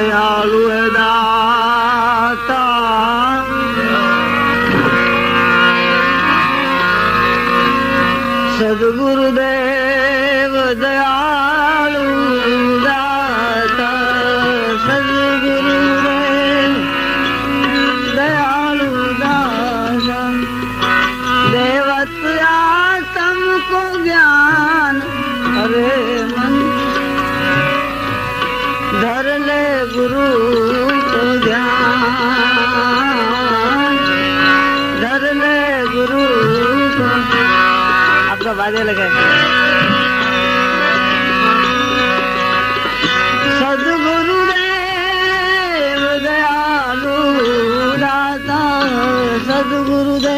Yeah. सदगुरु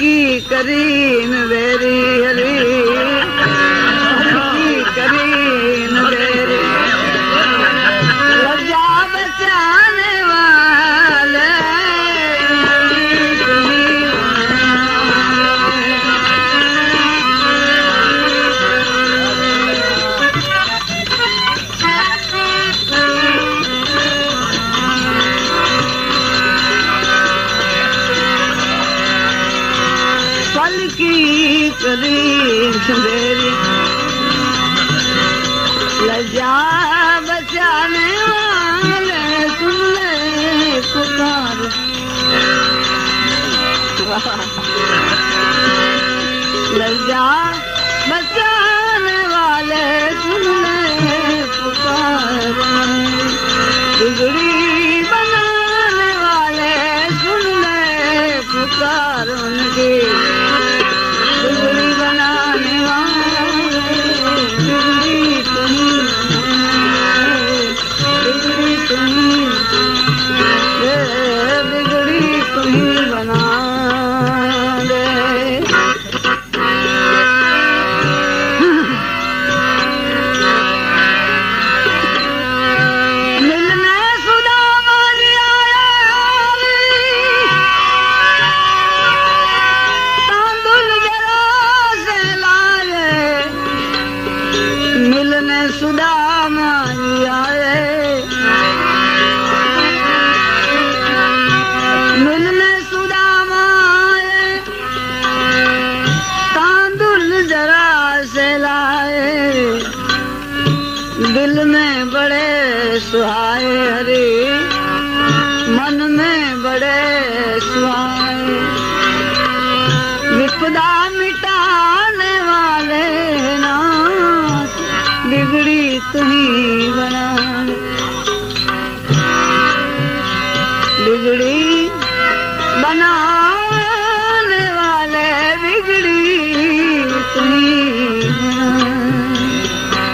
की करीन बेरी बिगड़ी बनाने वाले बिगड़ी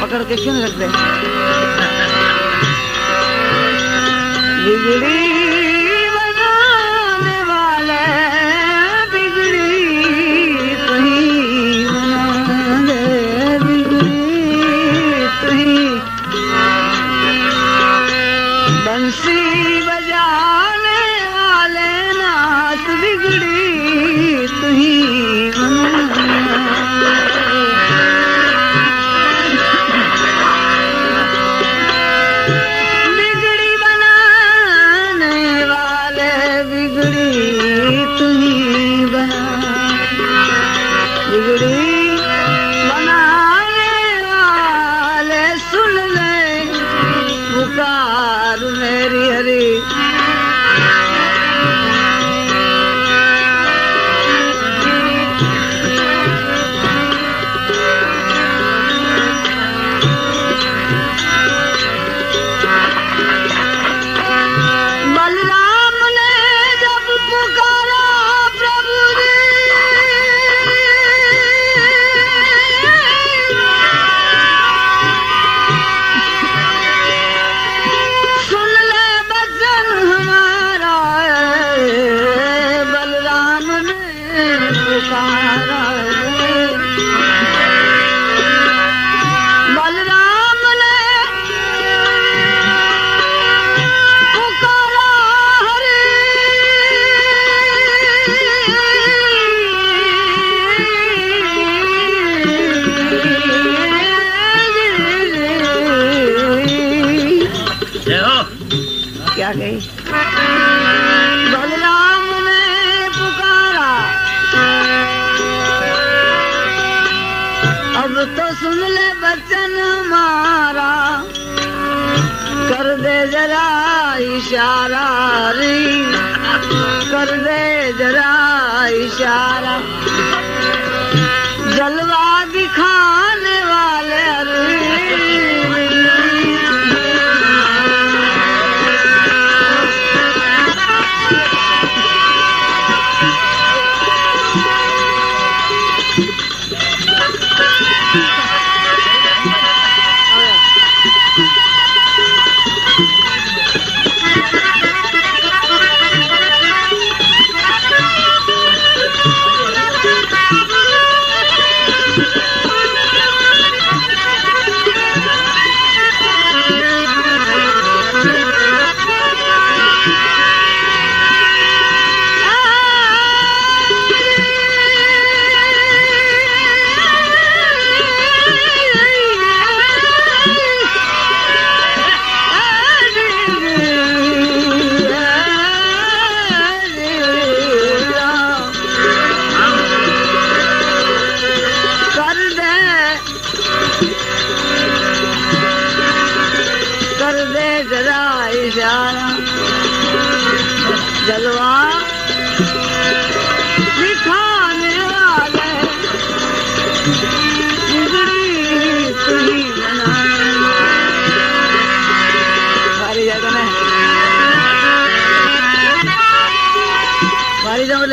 पकड़ के क्यों रख दे? बिगड़ी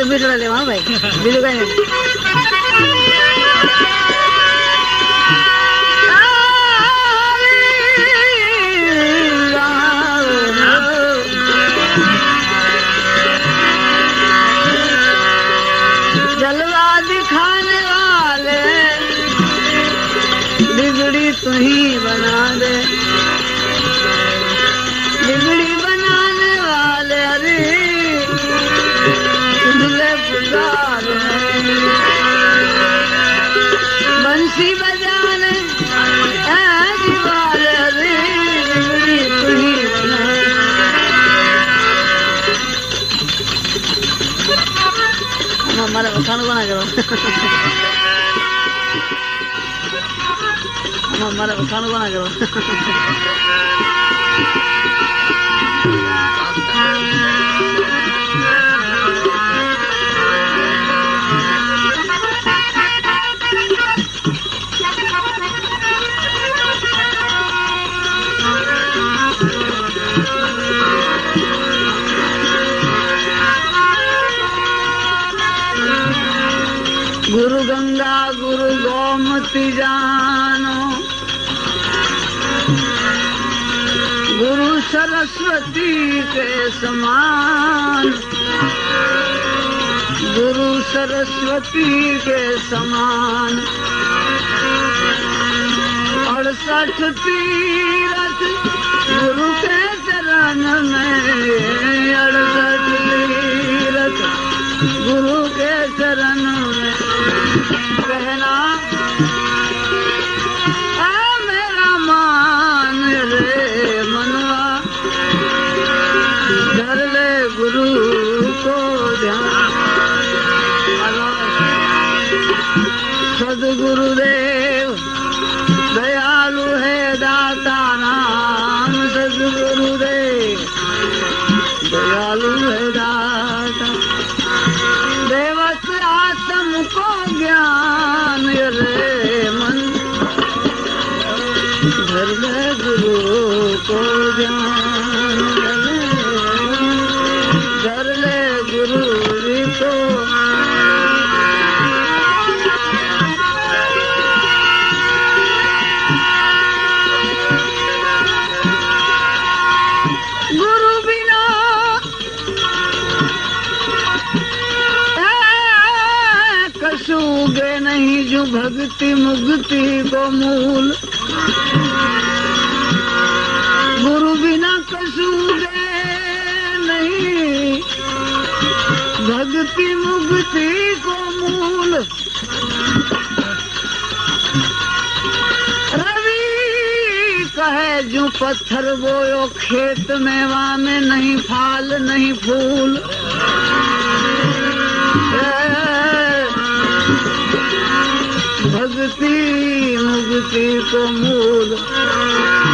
vídeo ali, vamos ver. Vídeo ganhando. मे वठ कोन के मे कोन जे वास्ते जानो। गुरु सरस्वती के समान। गुरु सरस्वती के समान। अड़सठ तीरथ भक्ति मुक्ति को मूल गुरु बिना कसूगे नहीं। भक्ति मुक्ति को मूल रवि कहे, जो पत्थर बोयो, खेत में वहाँ में नहीं, फाल नहीं, फूल। मुक्ति मुक्ति तो कमूल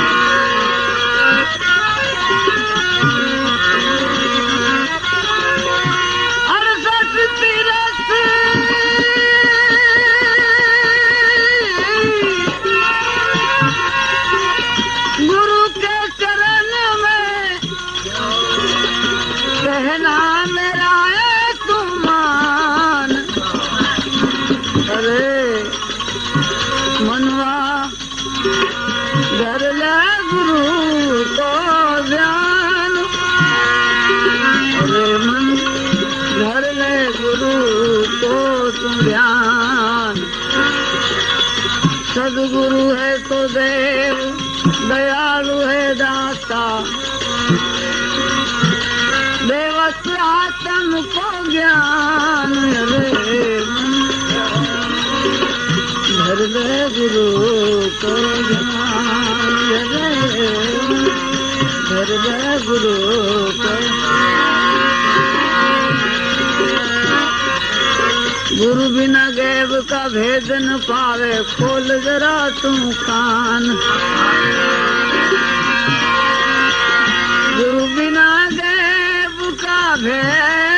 गुरु गुरु बिना गैब का भेद न पावे, खोल जरा तुम कान। गुरु बिना गैब का भेद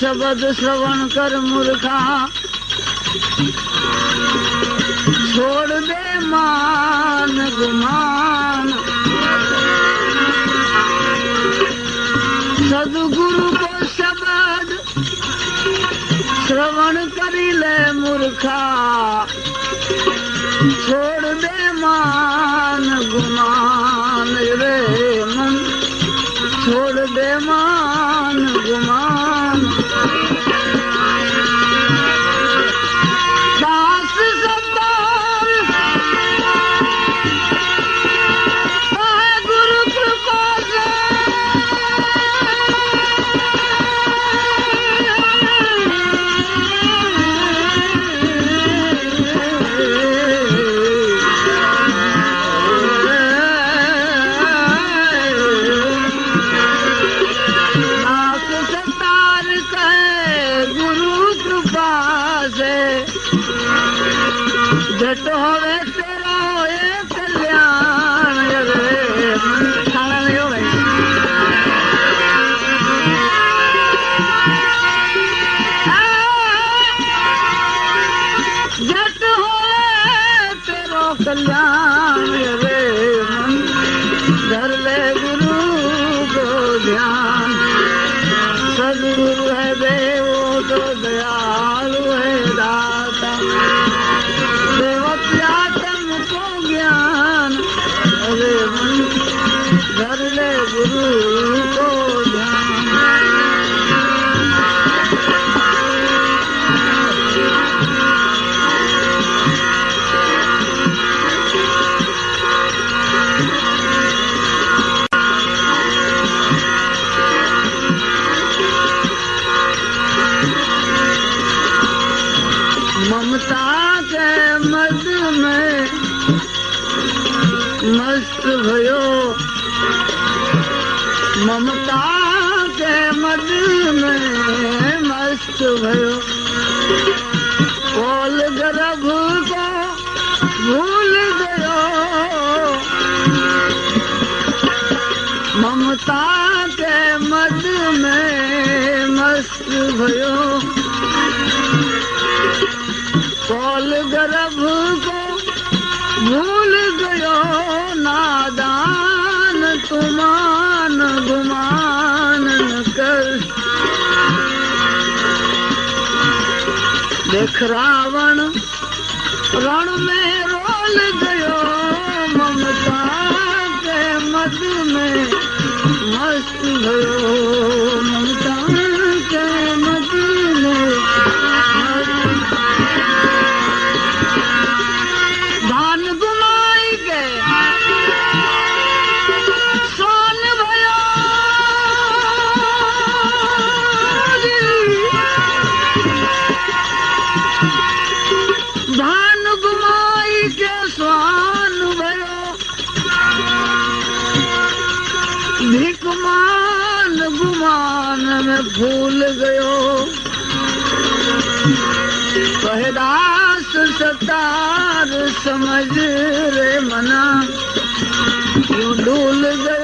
शब्द श्रवण कर मूर्खा। छोड़ दे मान गुमान। सदगुरु को शब्द श्रवण करी ले मूर्खा। छोड़ दे मान गुमान रे मन। छोड़ दे मान 善良。ममता मद में मस्त भयो। कोल गर्भ को भूल गयो। ममता के मद में मस्त भयो। भूल रावण रण में समझ रे मना गयो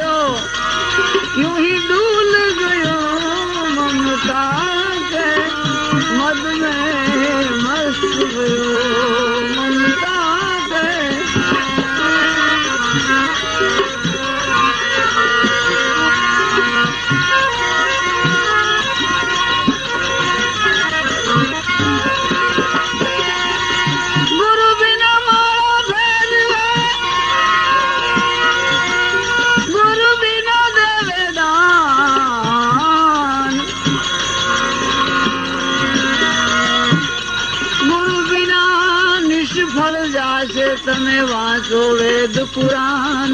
पुराण।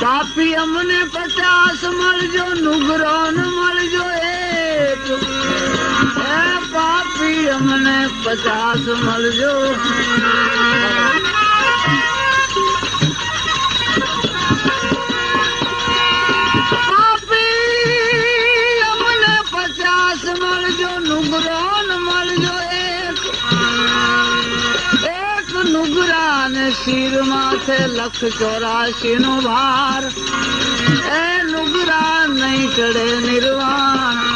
पापी अमने पचास मल जो नुगरान मल जो एक। पापी अमने पचास मल जो। માથે લક્ષ ચોરાશી નો ભાર એ લુગરા નહીં ચડે નિર્વાણ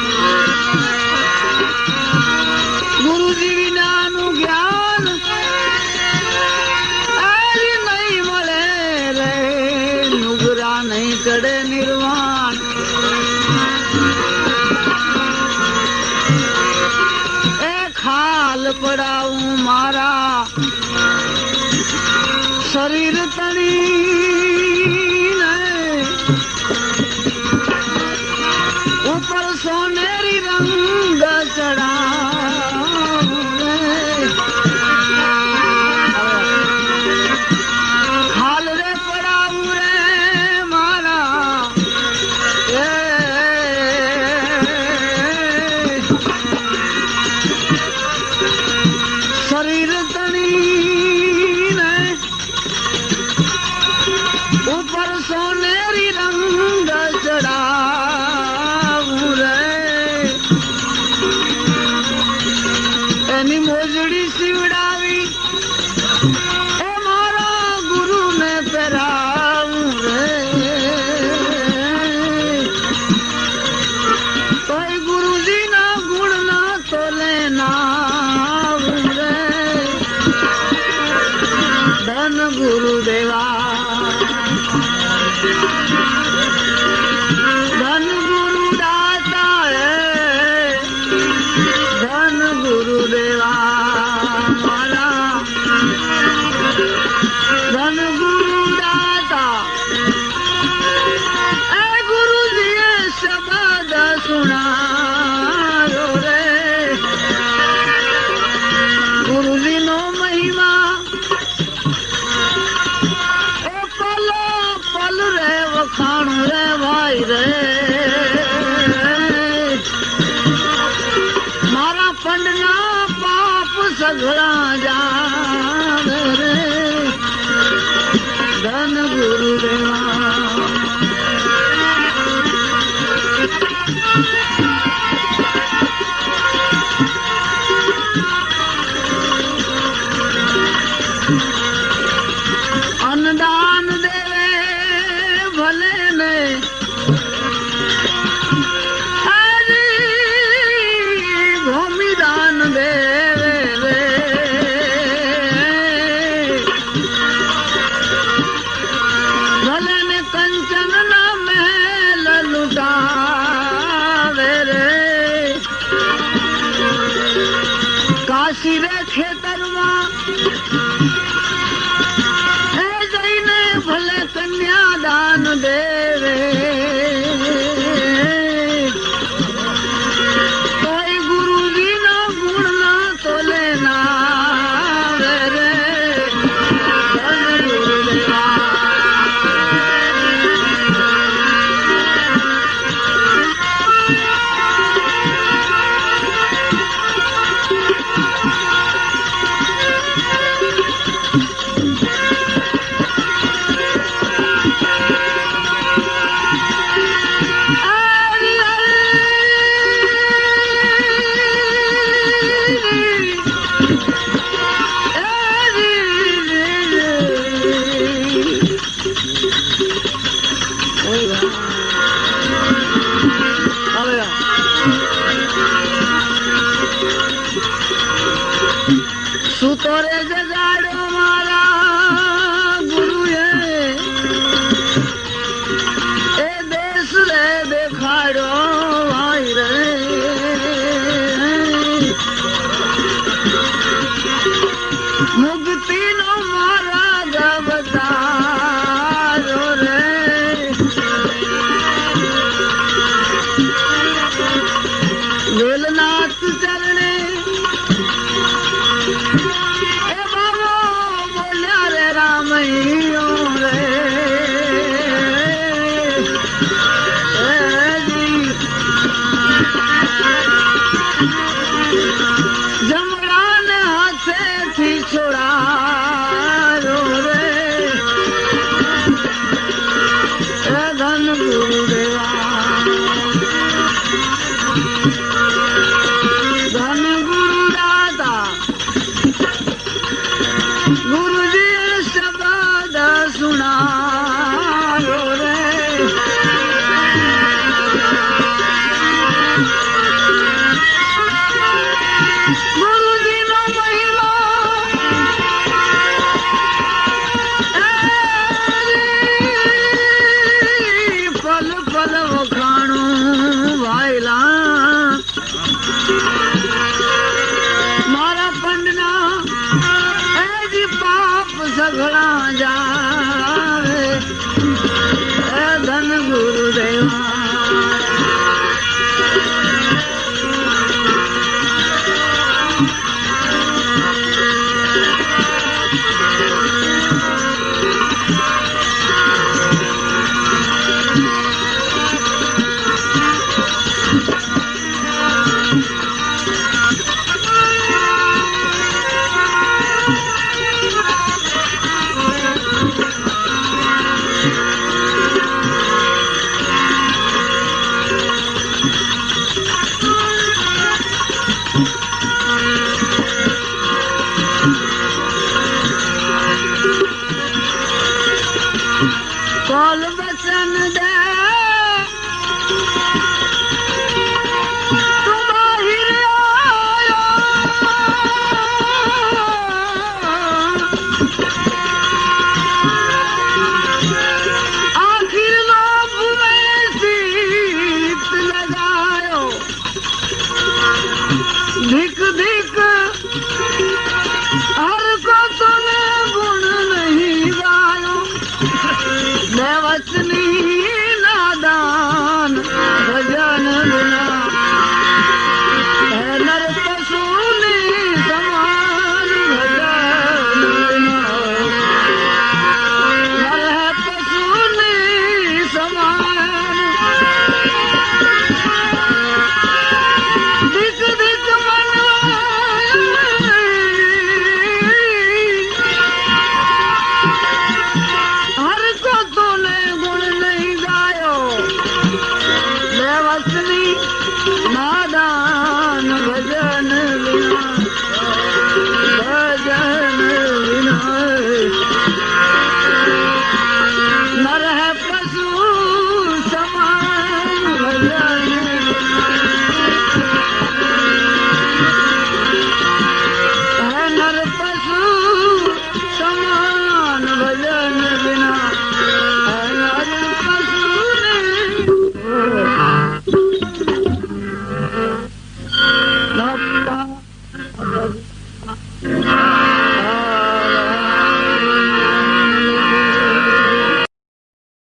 ไเวล้า